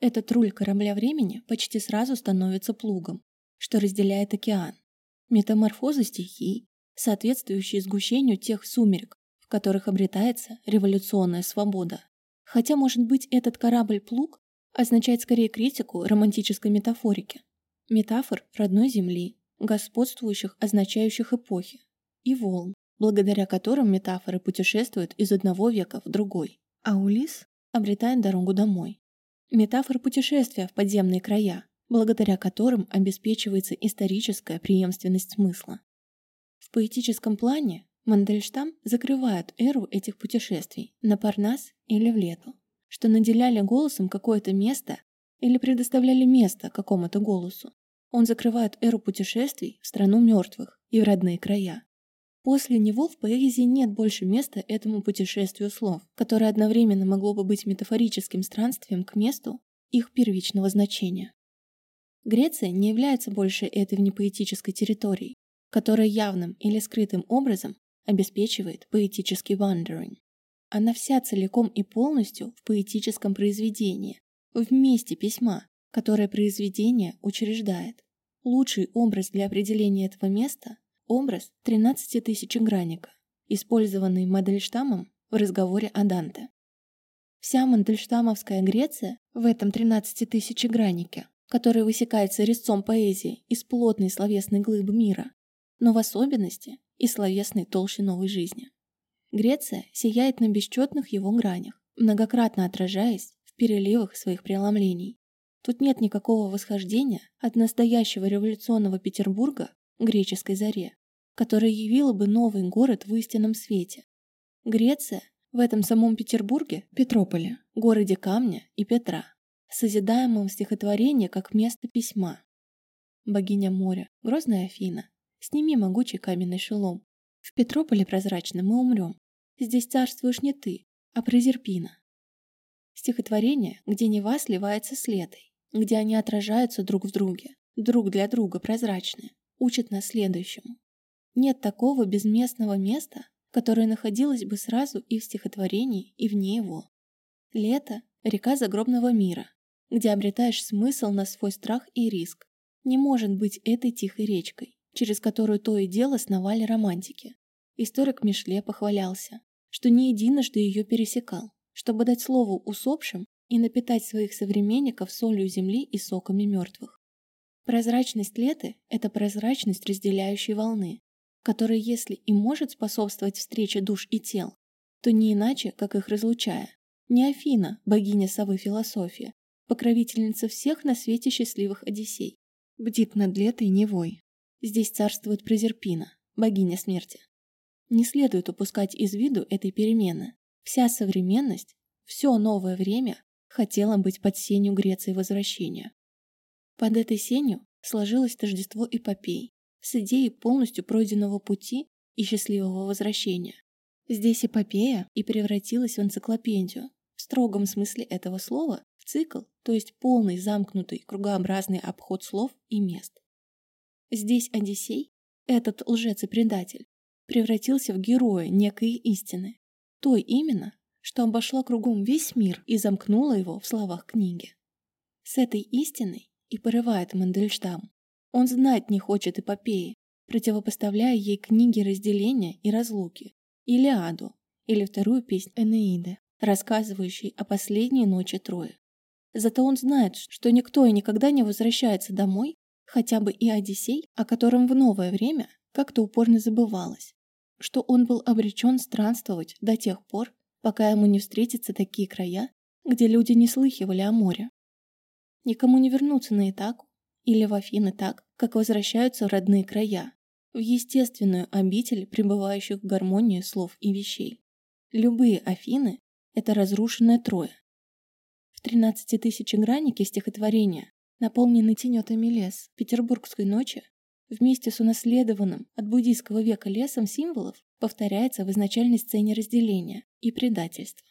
Этот руль корабля времени почти сразу становится плугом, что разделяет океан. Метаморфоза стихий, соответствующие сгущению тех сумерек, в которых обретается революционная свобода. Хотя, может быть, этот корабль-плуг означает скорее критику романтической метафорики. Метафор родной земли, господствующих, означающих эпохи, и волн, благодаря которым метафоры путешествуют из одного века в другой, а Улис обретает дорогу домой. Метафор путешествия в подземные края, благодаря которым обеспечивается историческая преемственность смысла. В поэтическом плане Мандельштам закрывает эру этих путешествий на Парнас или в лету, что наделяли голосом какое-то место или предоставляли место какому-то голосу. Он закрывает эру путешествий в страну мертвых и в родные края. После него в поэзии нет больше места этому путешествию слов, которое одновременно могло бы быть метафорическим странствием к месту их первичного значения. Греция не является больше этой внепоэтической территорией, которая явным или скрытым образом обеспечивает поэтический wandering. Она вся целиком и полностью в поэтическом произведении, в месте письма, которое произведение учреждает. Лучший образ для определения этого места – образ 13-тысячегранника, использованный Мандельштамом в разговоре о Данте. Вся Мандельштамовская Греция в этом 13-тысячеграннике который высекается резцом поэзии из плотной словесной глыбы мира, но в особенности и словесной толщи новой жизни. Греция сияет на бесчетных его гранях, многократно отражаясь в переливах своих преломлений. Тут нет никакого восхождения от настоящего революционного Петербурга к греческой заре, которая явила бы новый город в истинном свете. Греция в этом самом Петербурге, Петрополе, городе камня и Петра, созидаемом в стихотворении как место письма. Богиня моря, грозная Афина, сними могучий каменный шелом. В Петрополе прозрачно мы умрем. Здесь царствуешь не ты, а Прозерпина. Стихотворение, где Нева сливается с летой, где они отражаются друг в друге, друг для друга прозрачные, учат нас следующему. Нет такого безместного места, которое находилось бы сразу и в стихотворении, и вне его. Лето – река загробного мира, где обретаешь смысл на свой страх и риск, не может быть этой тихой речкой, через которую то и дело сновали романтики. Историк Мишле похвалялся, что не единожды ее пересекал, чтобы дать слову усопшим и напитать своих современников солью земли и соками мертвых. Прозрачность леты – это прозрачность разделяющей волны, которая, если и может способствовать встрече душ и тел, то не иначе, как их разлучая. Не Афина, богиня совы философии, покровительница всех на свете счастливых Одиссей. Бдит над летой Невой. Здесь царствует Прозерпина, богиня смерти. Не следует упускать из виду этой перемены. Вся современность, все новое время хотела быть под сенью Греции возвращения. Под этой сенью сложилось тождество эпопей с идеей полностью пройденного пути и счастливого возвращения. Здесь эпопея и превратилась в энциклопедию, в строгом смысле этого слова, в цикл, то есть полный замкнутый кругообразный обход слов и мест. Здесь Одиссей, этот лжец и предатель, превратился в героя некой истины, той именно, что обошла кругом весь мир и замкнула его в словах книги. С этой истиной и порывает Мандельштам. Он знать не хочет эпопеи, противопоставляя ей книги разделения и разлуки, Илиаду или вторую песнь Энеиды рассказывающий о последней ночи Трои. Зато он знает, что никто и никогда не возвращается домой, хотя бы и Одиссей, о котором в новое время как-то упорно забывалось, что он был обречен странствовать до тех пор, пока ему не встретятся такие края, где люди не слыхивали о море. Никому не вернуться на Итаку или в Афины так, как возвращаются родные края, в естественную обитель пребывающих в гармонии слов и вещей. Любые Афины это разрушенное трое. В тринадцатитысячеграннике стихотворения, наполненный тенетами лес Петербургской ночи, вместе с унаследованным от буддийского века лесом символов повторяется в изначальной сцене разделения и предательства.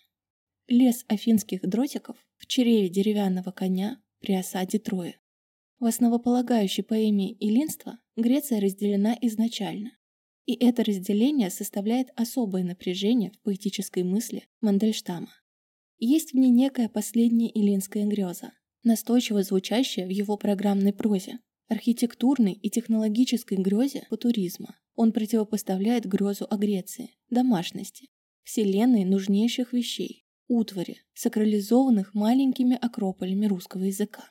Лес афинских дротиков в чреве деревянного коня при осаде Трои. В основополагающей поэме «Илинство» Греция разделена изначально. И это разделение составляет особое напряжение в поэтической мысли Мандельштама. Есть в ней некая последняя илинская греза, настойчиво звучащая в его программной прозе. Архитектурной и технологической грезе футуризма он противопоставляет грезу о Греции, домашности, вселенной нужнейших вещей, утвари, сакрализованных маленькими акрополями русского языка.